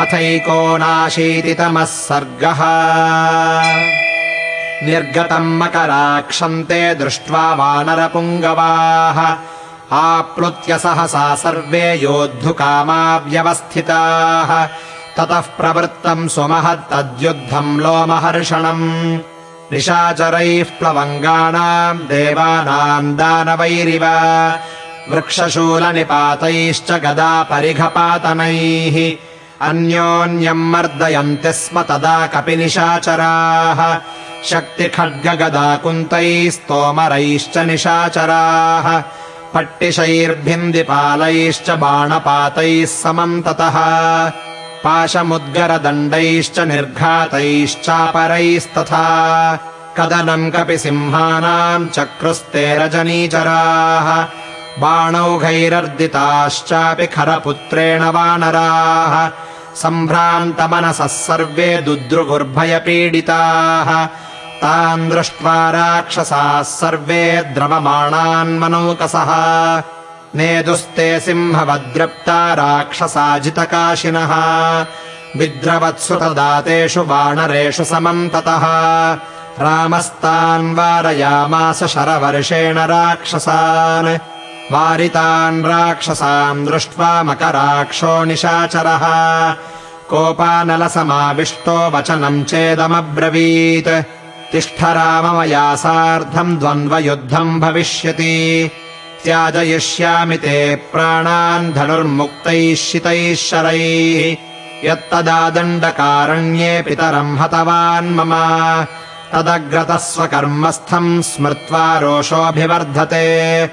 अथैकोनाशीतितमः सर्गः। निर्गतम् मकराक्षन्ते दृष्ट्वा वानरपुङ्गवाः। आप्लुत्य सहसा सर्वे योद्धुकामाव्यवस्थिताः। ततः प्रवृत्तम् सुमहत्तद्युद्धम् लोमहर्षणम्। निशाचरैः प्लवङ्गानाम् देवानाम् दानवैरिव। वृक्षशूलनिपातैश्च गदा परिघपातनैः अन्योन्यम् मर्दयन्ति स्म तदा कपिनिशाचराः। शक्तिखड्गगदाकुन्तैस्तोमरैश्च निशाचराः। पट्टिशैर्भिन्दिपालैश्च बाणपातैः समम् ततः। पाशमुद्गरदण्डैश्च निर्घातैश्चापरैस्तथा। कदनम् कपि सिंहानाम् चक्रुस्ते रजनीचराः। बाणौघैरर्दिताश्चापि खरपुत्रेण वानराः सम्भ्रान्तमनसः सर्वे दुद्रुगुर्भयपीडिताः। तान् दृष्ट्वा राक्षसाः सर्वे द्रवमाणान्मनौकसः। नेदुस्ते सिंहवद्रप्ता राक्षसाजितकाशिनः। विद्रवत्सु तदा तेषु वानरेषु समम् ततः। रामस्तान् वारयामास शरवर्षेण राक्षसान् वारितान् राक्षसान् दृष्ट्वा मकराक्षो निशाचरः। कोपानलसमाविष्टो वचनम् चेदमब्रवीत्। तिष्ठ राम मया सार्धम् द्वन्द्वयुद्धम् भविष्यति। त्याजयिष्यामि ते प्राणान् धनुर्मुक्तैः शितैः शरैः। यत्तदा दण्डकारण्ये पितरम् हतवान् मम। तदग्रतः स्वकर्मस्थम् स्मृत्वा रोषोऽभिवर्धते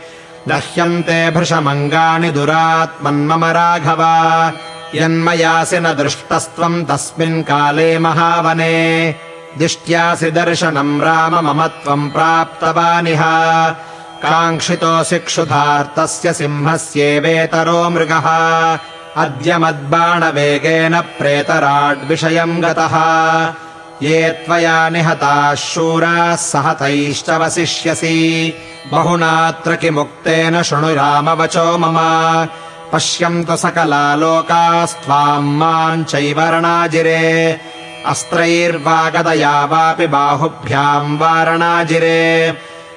दह्यन्ते भृशमङ्गानि दुरात्मन्मम राघव। यन्मयासि न दृष्टस्त्वम् तस्मिन् काले महावने। दिष्ट्यासि दर्शनम् राम मम त्वम् प्राप्तवानिह। काङ्क्षितोऽसि क्षुधार्तस्य सिंहस्येवेतरो मृगः। अद्य मद्बाणवेगेन प्रेतराड्विषयम् गतः ये त्वया निहताः शूराः सहतैश्च वसिष्यसि बहुनात्र किमुक्तेन शृणु रामवचो मम। पश्यन्तु सकला लोकास्त्वाम् माम् चैवरणाजिरे अस्त्रैर्वा गदया वापि बाहुभ्याम् वारणाजिरे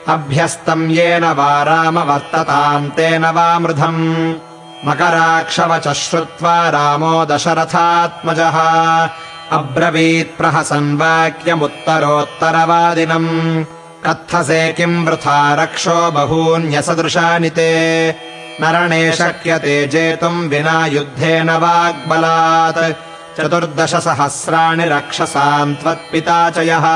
अभ्यस्तम् येन वा राम वर्तताम् तेन वा मृधम्। मकराक्षवच श्रुत्वा रामो दशरथात्मजः अब्रवीत्प्रहसन् वाक्यमुत्तरोत्तरवादिनम्। कत्थसे किम् वृथा रक्षो बहून्यसदृशानि ते। नरणे शक्यते जेतुम् विना युद्धेन वाग्बलात्। चतुर्दशसहस्राणि रक्षसाम् त्वत्पिता च यः।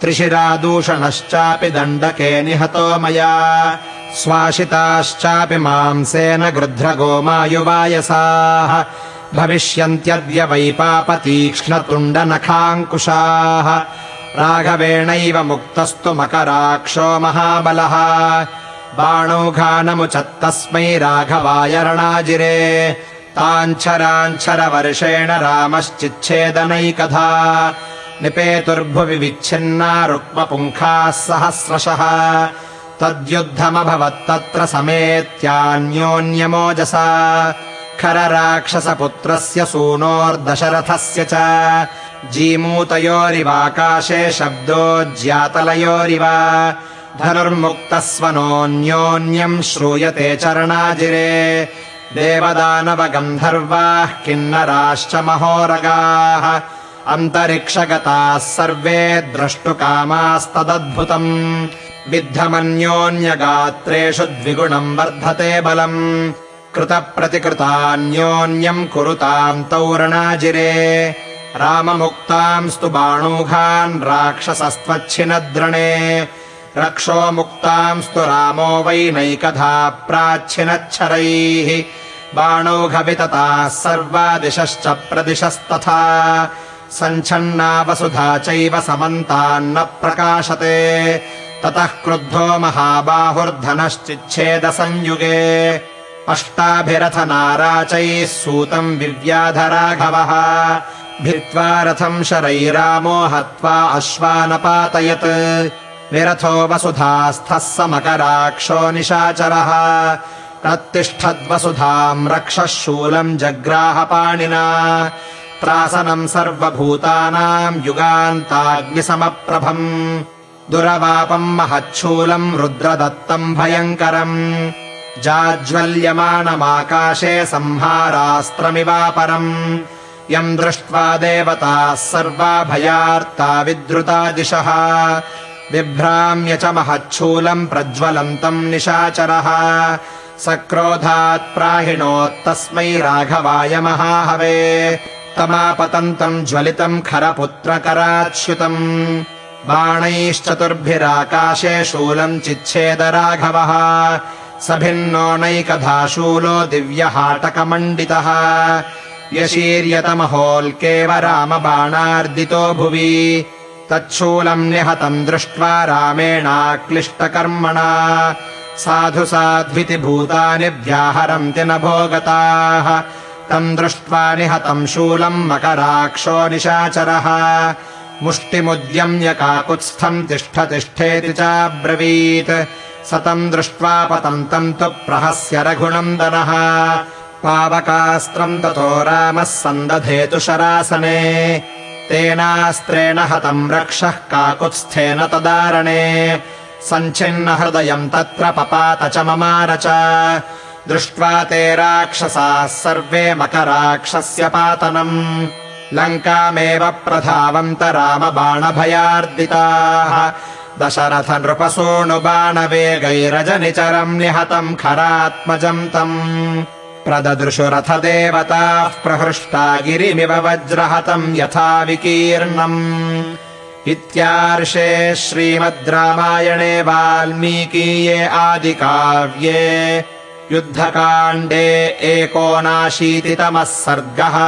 त्रिशिरादूषणश्चापि दण्डके निहतो मया। स्वाशिताश्चापि मांसेन गृध्रगोमायुवायसाः भविष्यन्त्यद्य वै पापतीक्ष्णतुण्डनखाङ्कुशाः। राघवेणैव मुक्तस्तु मकराक्षो महाबलः। बाणौघानमुचत्तस्मै राघवाय रणाजिरे ताञ्छराञ्छरवर्षेण रामश्चिच्छेदनैकधा। निपेतुर्भुवि विच्छिन्ना रुक्मपुङ्खाः सहस्रशः। तद्युद्धमभवत्तत्र समेत्यान्योन्यमोजसा खरराक्षसपुत्रस्य सूनोर्दशरथस्य च। जीमूतयोरिवाकाशे शब्दोज्यातलयोरिव धनुर्मुक्तस्वनोऽन्योन्यम् श्रूयते चरणाजिरे। देवदानवगन्धर्वाः किन्नराश्च महोरगाः। अन्तरिक्षगताः सर्वे द्रष्टुकामास्तदद्भुतम्। विद्धमन्योन्यगात्रेषु द्विगुणम् वर्धते बलम् कृतप्रतिकृतान्योन्यम् कुरुताम् तौरणाजिरे। राममुक्तांस्तु बाणूघान् राक्षसस्त्वच्छिनद्रणे। रक्षो मुक्तांस्तु रामो वैनैकधा प्राच्छिनच्छरैः। बाणौघवितताः सर्वा दिशश्च प्रदिशस्तथा। सञ्छन्ना वसुधा चैव समन्तान्न प्रकाशते। ततः क्रुद्धो महाबाहुर्धनश्चिच्छेदसंयुगे अष्टाभिरथनाराचैः सूतम् विव्याधराघवः। भित्त्वा रथम् शरैरामो हत्वा अश्वानपातयत्। विरथो वसुधास्थः समकराक्षो निशाचरः। तत्तिष्ठद्वसुधाम् रक्षः शूलम् जग्राहपाणिना। त्रासनम् सर्वभूतानाम् युगान्ताग्निसमप्रभम्। दुरवापम् महच्छूलम् रुद्रदत्तम् भयङ्करम् जाज्वल्यमानमाकाशे संहारास्त्रमिवापरम्। यम् दृष्ट्वा देवताः सर्वा भयार्ता विद्रुता दिशः। बिभ्राम्य च महच्छूलम् प्रज्वलन्तम् निशाचरः। सक्रोधात् प्राहिणोत्तस्मै राघवाय महाहवे। तमापतन्तम् ज्वलितम् खरपुत्रकराच्युतम्। बाणैश्चतुर्भिराकाशे शूलम् चिच्छेद राघवः स भिन्नो नैकधा शूलो दिव्यहाटकमण्डितः। यशीर्यतमहोल्केव रामबाणार्दितो भुवि। तच्छूलम् निहतम् दृष्ट्वा रामेणाक्लिष्टकर्मणा। साधु साध्विति भूतानि व्याहरन्ति न भोगताः। तम् दृष्ट्वा निहतम् शूलम् मकराक्षो निशाचरः। मुष्टिमुद्यम्य काकुत्स्थम् तिष्ठ तिष्ठेति चाब्रवीत् स तम् दृष्ट्वा पतन्तम् तु प्रहस्य रघुनन्दनः। पावकास्त्रम् ततो रामः सन्दधेतु शरासने तेनास्त्रेण हतम् रक्षः काकुत्स्थेन तदारणे। सञ्छिन्न हृदयम् तत्र पपात च ममार च। दृष्ट्वा ते राक्षसाः सर्वे मकराक्षस्य पातनम्। लङ्कामेव प्रधावन्त रामबाणभयार्दिताः दशरथ नृपसूणुबाणवेगैरजनिचरम् निहतम् खरात्मजम् तम् प्रददृशु रथदेवताः प्रहृष्टा गिरिमिव वज्रहतम् यथा विकीर्णम्। इत्यार्षे श्रीमद् रामायणे वाल्मीकीये आदिकाव्ये। युद्धकाण्डे एकोनाशीतितमः सर्गः